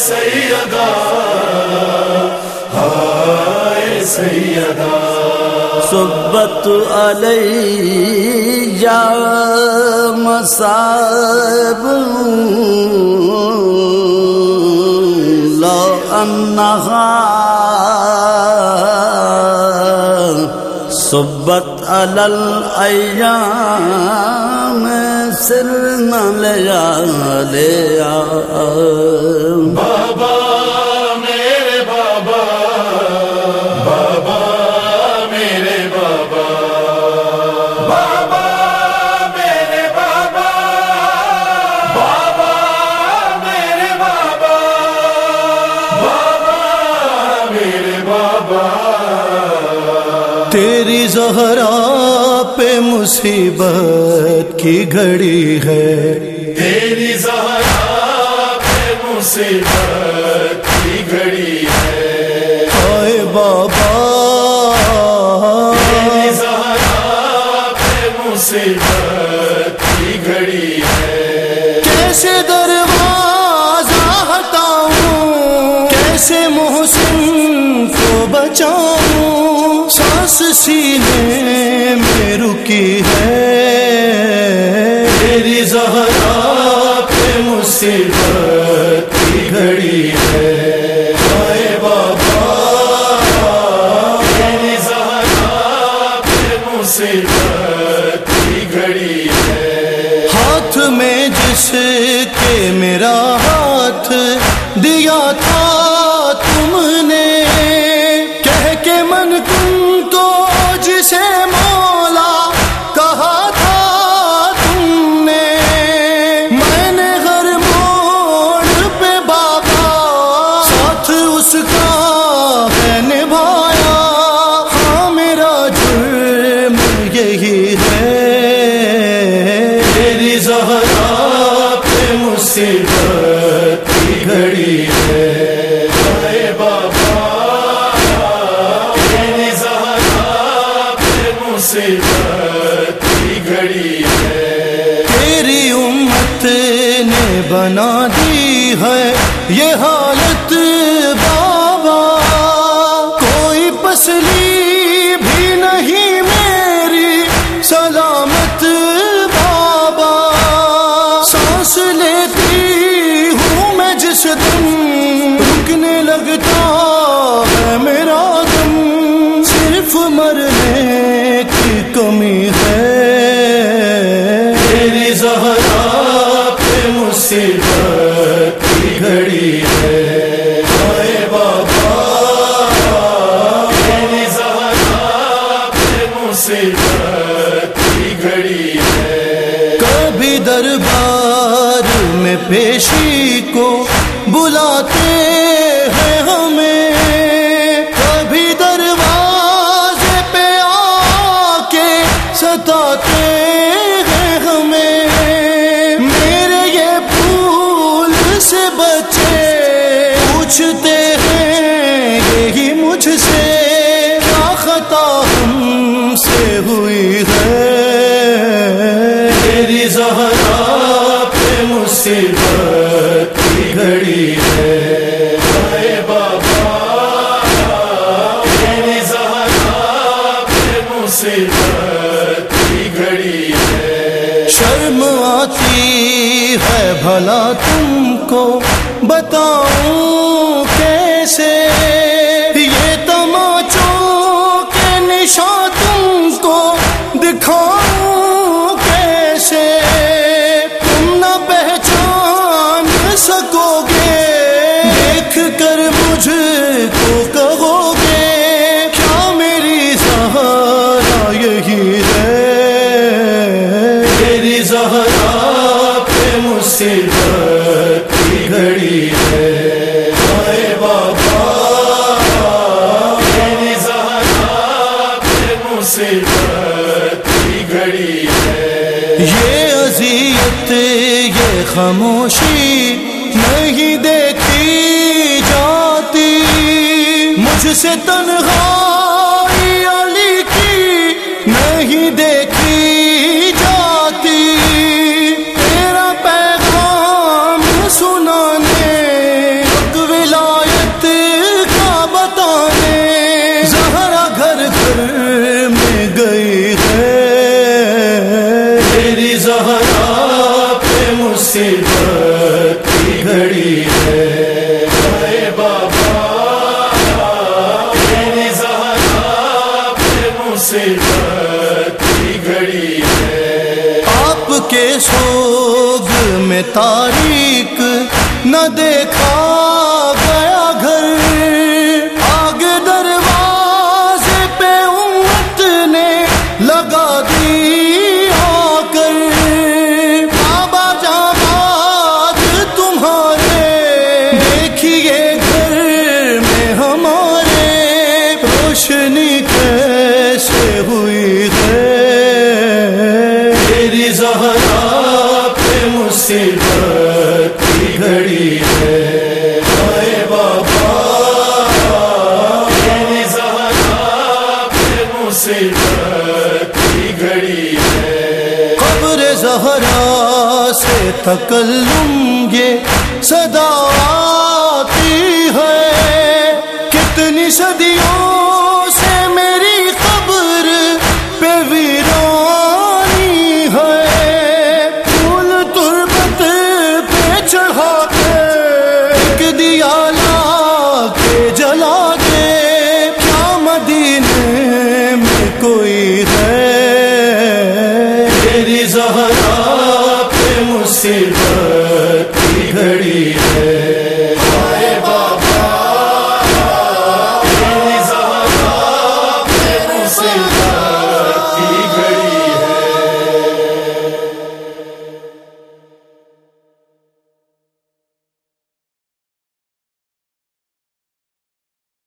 سیدا ہائے سیدا صبت علی یا مصاب لو انہا صبت علی الایام سرنا لیا لیا تیری زہرا پہ مصیبت کی گھڑی ہے۔ تیری زہرا پہ مصیبت بچاؤں سینے میں رکی ہے۔ تیری زہرا پہ مصیبت کی گھڑی ہے۔ ہائے بابا، تیری زہرا پہ مصیبت کی گھڑی ہے۔ ہاتھ میں جس کے میرا ہاتھ دیا تھا زہرا پہ مصیبت کی گھڑی ہے ہائے بابا تیری زہرا پہ مصیبت کی گھڑی ہے تیری امت نے بنا دی ہے یہ حالت بابا مرنے کی کمی ہے۔ تیری زہرا پہ مصیبت کی گھڑی ہے۔ ہائے بابا، تیری زہرا پہ مصیبت کی گھڑی ہے۔ کبھی دربار میں پیشی بتاتے ہیں ہمیں۔ میرے یہ پھول سے بچے پوچھتے ہیں یہی مجھ سے خطا ہے بھلا تم کو بتاؤں کیسے؟ یہ تماچوں کے نشان تم کو دکھاؤں کیسے؟ تم نہ پہچان سکو گے، دیکھ کر مجھ کو کہو گے، کیا میری سہارا یہی ہے؟ تیری زہرا مصیبت کی گھڑی ہے ہائے بابا زہرا پہ مصیبت کی گھڑی ہے یہ اذیت، یہ خاموشی نہیں دیکھی جاتی، مجھ سے تنہائی کی گھڑی ہے آپ کے سوگ میں تاریخ نہ دیکھا گیا گھر آگے دروازے پہ امت نے لگا دی آ کر بابا جاباد تمہارے دیکھیے مصیبت کی گھڑی ہے اے بابا زہرا پہ مصیبت کی گھڑی ہے قبر زہرا سے تکلم یہ صدا آتی ہے۔ کتنی صدیوں ہوئی ہے تیری زہرا پہ مصیبت کی گھڑی ہے۔ ہائے بابا، تیری زہرا پہ مصیبت